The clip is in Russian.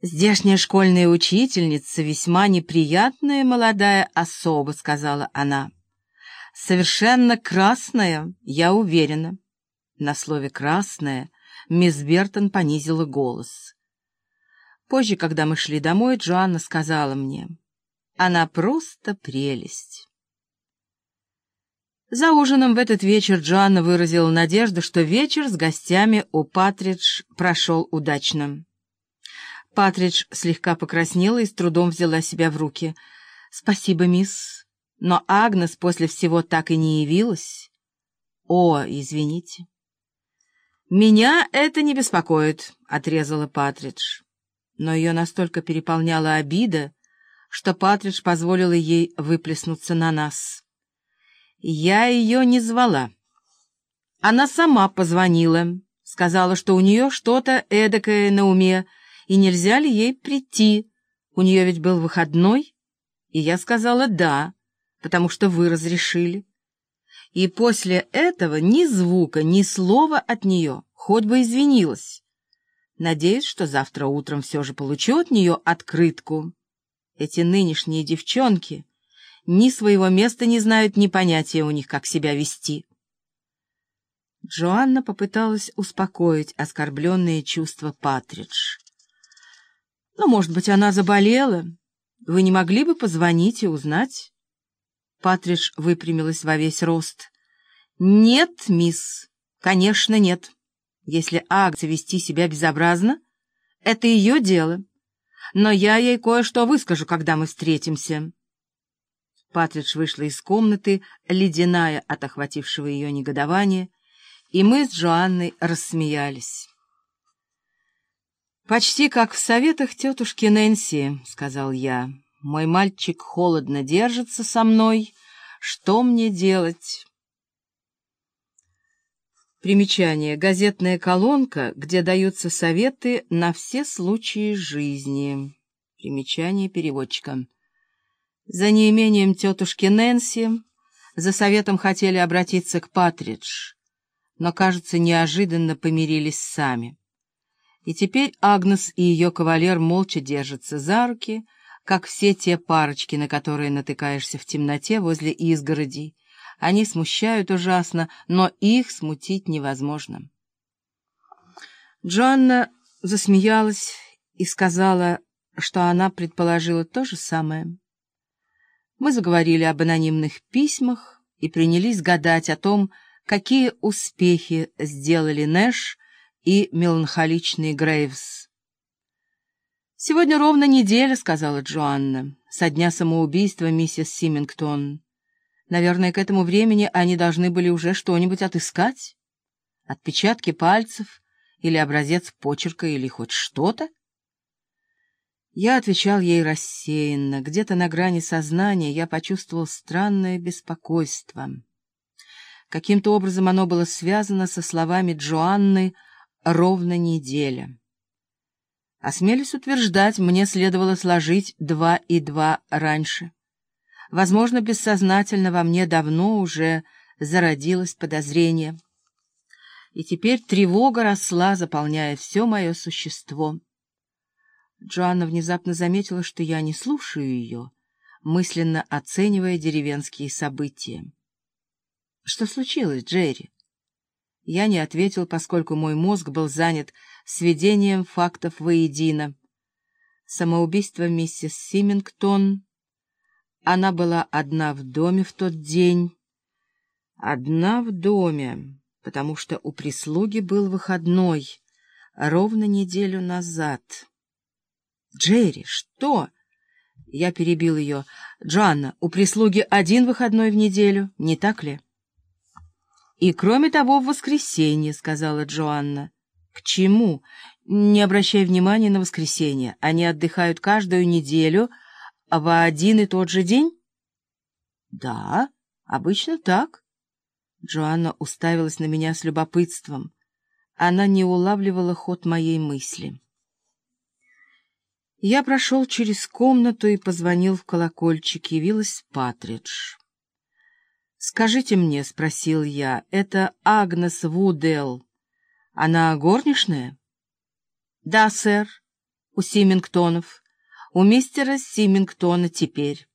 «Здешняя школьная учительница весьма неприятная молодая особа», — сказала она. «Совершенно красная, я уверена». На слове «красная» мисс Бертон понизила голос. Позже, когда мы шли домой, Джоанна сказала мне, «Она просто прелесть». За ужином в этот вечер Джоанна выразила надежду, что вечер с гостями у Патридж прошел удачно. Патридж слегка покраснела и с трудом взяла себя в руки. «Спасибо, мисс. Но Агнес после всего так и не явилась». «О, извините». «Меня это не беспокоит», — отрезала Патридж. Но ее настолько переполняла обида, что Патридж позволила ей выплеснуться на нас. «Я ее не звала. Она сама позвонила, сказала, что у нее что-то эдакое на уме, и нельзя ли ей прийти? У нее ведь был выходной. И я сказала «да», потому что вы разрешили. И после этого ни звука, ни слова от нее, хоть бы извинилась. Надеюсь, что завтра утром все же получу от нее открытку. Эти нынешние девчонки ни своего места не знают, ни понятия у них, как себя вести. Джоанна попыталась успокоить оскорбленные чувства Патридж. Ну, может быть, она заболела. Вы не могли бы позвонить и узнать? Патридж выпрямилась во весь рост. Нет, мисс, конечно, нет. Если Агца вести себя безобразно, это ее дело. Но я ей кое-что выскажу, когда мы встретимся. Патридж вышла из комнаты, ледяная от охватившего ее негодования, и мы с Джоанной рассмеялись. «Почти как в советах тетушки Нэнси», — сказал я. «Мой мальчик холодно держится со мной. Что мне делать?» Примечание. Газетная колонка, где даются советы на все случаи жизни. Примечание переводчика. За неимением тетушки Нэнси за советом хотели обратиться к Патридж, но, кажется, неожиданно помирились сами. И теперь Агнес и ее кавалер молча держатся за руки, как все те парочки, на которые натыкаешься в темноте возле изгородей. Они смущают ужасно, но их смутить невозможно. Джоанна засмеялась и сказала, что она предположила то же самое. Мы заговорили об анонимных письмах и принялись гадать о том, какие успехи сделали Нэш и меланхоличный Грейвс. «Сегодня ровно неделя», — сказала Джоанна, — «со дня самоубийства миссис Симингтон. Наверное, к этому времени они должны были уже что-нибудь отыскать. Отпечатки пальцев или образец почерка или хоть что-то?» Я отвечал ей рассеянно. Где-то на грани сознания я почувствовал странное беспокойство. Каким-то образом оно было связано со словами Джоанны — ровно неделя. Осмелюсь утверждать, мне следовало сложить два и два раньше. Возможно, бессознательно во мне давно уже зародилось подозрение. И теперь тревога росла, заполняя все мое существо. Джоанна внезапно заметила, что я не слушаю ее, мысленно оценивая деревенские события. — Что случилось, Джерри? Я не ответил, поскольку мой мозг был занят сведением фактов воедино. Самоубийство миссис Симингтон. Она была одна в доме в тот день. Одна в доме, потому что у прислуги был выходной, ровно неделю назад. «Джерри, что?» Я перебил ее. «Джоанна, у прислуги один выходной в неделю, не так ли?» «И кроме того, в воскресенье», — сказала Джоанна. «К чему? Не обращай внимания на воскресенье. Они отдыхают каждую неделю в один и тот же день?» «Да, обычно так». Джоанна уставилась на меня с любопытством. Она не улавливала ход моей мысли. Я прошел через комнату и позвонил в колокольчик. Явилась Патридж. «Скажите мне», — спросил я, — «это Агнес Вудел. Она горничная?» «Да, сэр. у Симингтонов, у мистера Симингтона теперь.